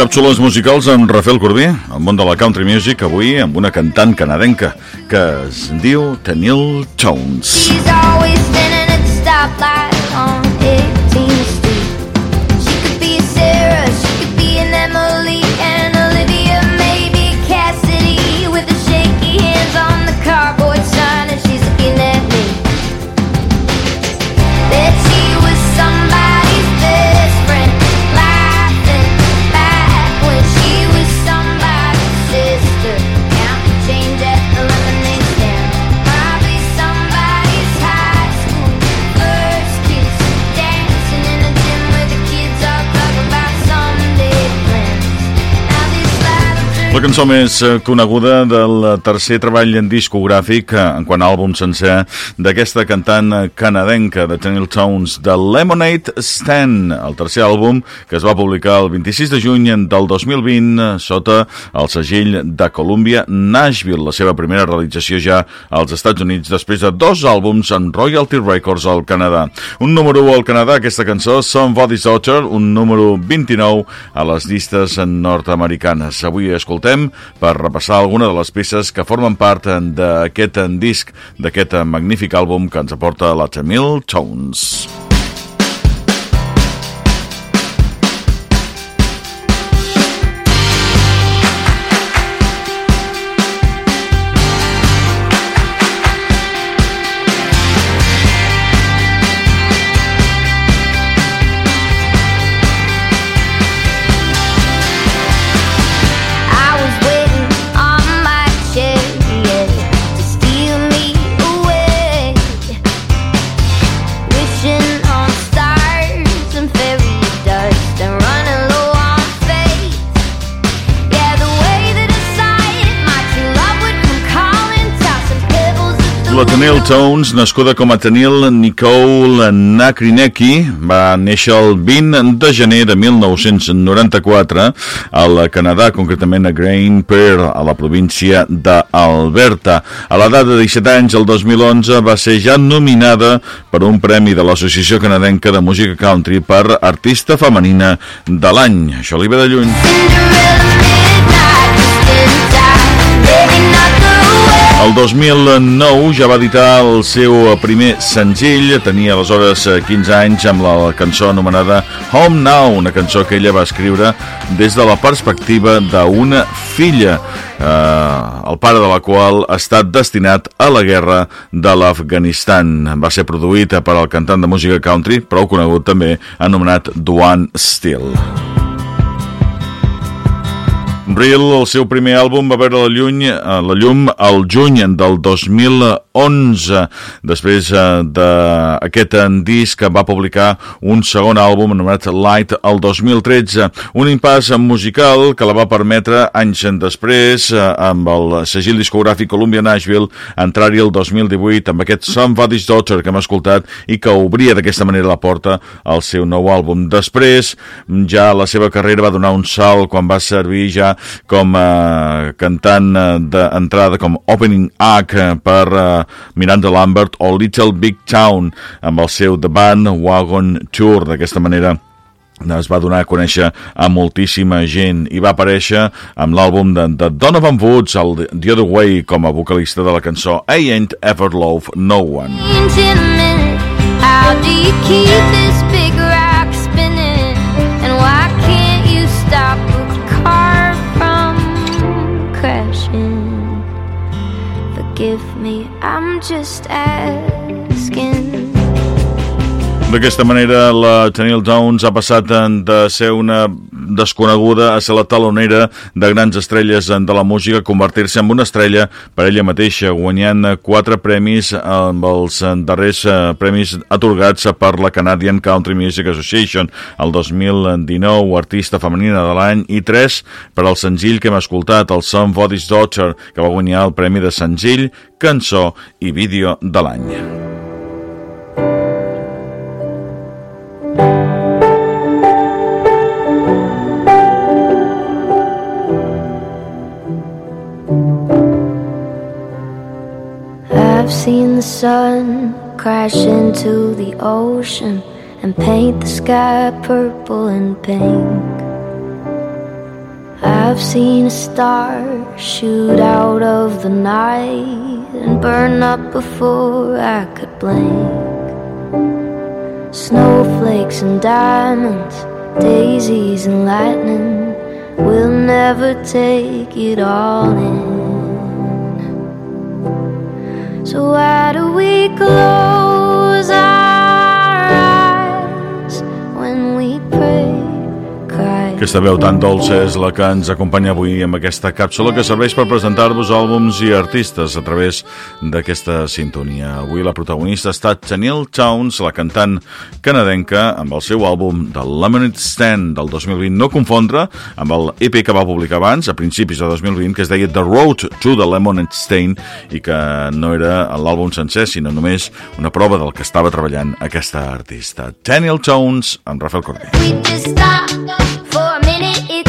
càpsules musicals amb Rafael Corbí, al món de la country music, avui amb una cantant canadenca que es diu Tenille Jones. She's always standing at the stoplight La cançó més eh, coneguda del tercer treball en discogràfic, eh, en quant a àlbum sencer, d'aquesta cantant eh, canadenca de Tenille Jones, de Lemonade Stand, el tercer àlbum que es va publicar el 26 de juny del 2020 eh, sota el segell de Columbia Nashville, la seva primera realització ja als Estats Units després de dos àlbums en Royalty Records al Canadà. Un número 1 al Canadà, aquesta cançó, Somebody's Daughter, un número 29 a les llistes nord-americanes. Avui escoltem per repassar alguna de les peces que formen part d'aquest disc, d'aquest magnífic àlbum que ens aporta la Tamil Tones. La window. Tones, nascuda com a Tenille Nicole Nakrinecki, va néixer el 20 de gener de 1994 al Canadà, concretament a Grain Pearl, a la província d'Alberta. A l'edat de 17 anys, el 2011, va ser ja nominada per un premi de l'Associació Canadenca de Música Country per Artista Femenina de l'any. Això li ve de lluny. Cinderella El 2009 ja va editar el seu primer senzill, tenia aleshores eh, 15 anys amb la cançó anomenada Home Now, una cançó que ella va escriure des de la perspectiva d'una filla, eh, el pare de la qual ha estat destinat a la guerra de l'Afganistan. Va ser produït per al cantant de música country, prou conegut també, anomenat Duane Steele. Real, el seu primer àlbum va veure la, lluny, eh, la llum al juny del 2011. Després eh, d'aquest eh, disc va publicar un segon àlbum anomenat Light el 2013. Un impàs musical que la va permetre anys després, amb el segell discogràfic Columbia Nashville, entrar-hi el 2018 amb aquest Somebody's Daughter que hem escoltat i que obria d'aquesta manera la porta al seu nou àlbum. Després, ja la seva carrera va donar un salt quan va servir ja com a cantant eh, d'entrada, com opening act eh, per eh, Miranda Lambert o Little Big Town amb el seu The Band Wagon Tour. D'aquesta manera es va donar a conèixer a moltíssima gent i va aparèixer amb l'àlbum de, de Donovan Woods, el The Other Way, com a vocalista de la cançó I Ain't Ever Love No One. How do you keep this Forgive me, I'm just asking. D'aquesta manera, la Tenille Downs ha passat de ser una desconeguda a ser la talonera de grans estrelles de la música, convertir-se en una estrella per ella mateixa, guanyant quatre premis amb els darrers eh, premis atorgats per la Canadian Country Music Association el 2019, artista femenina de l'any, i tres per al senzill que hem escoltat, el Somebody's Daughter, que va guanyar el premi de senzill, cançó i vídeo de l'any. I've seen the sun crash into the ocean and paint the sky purple and pink. I've seen a star shoot out of the night and burn up before I could blink. Snowflakes and diamonds, daisies and lightning we'll never take it all in. So why do we close Aquesta veu tan dolça és la que ens acompanya avui amb aquesta càpsula que serveix per presentar-vos àlbums i artistes a través d'aquesta sintonia. Avui la protagonista ha estat Chanel Towns, la cantant canadenca, amb el seu àlbum de Lemonade Stand del 2020. No confondre amb el EP que va publicar abans, a principis de 2020, que es deia The Road to the Lemonade Stain i que no era l'àlbum sencer, sinó només una prova del que estava treballant aquesta artista. Daniel Jones amb Rafael Cortés. We just it is.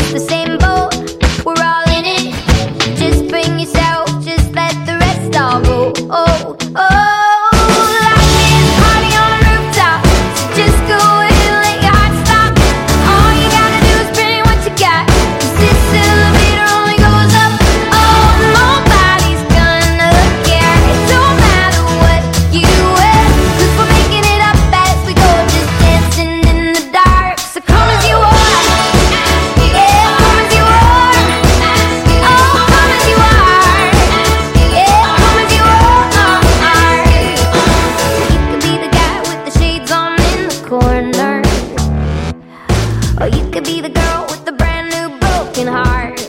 broken heart.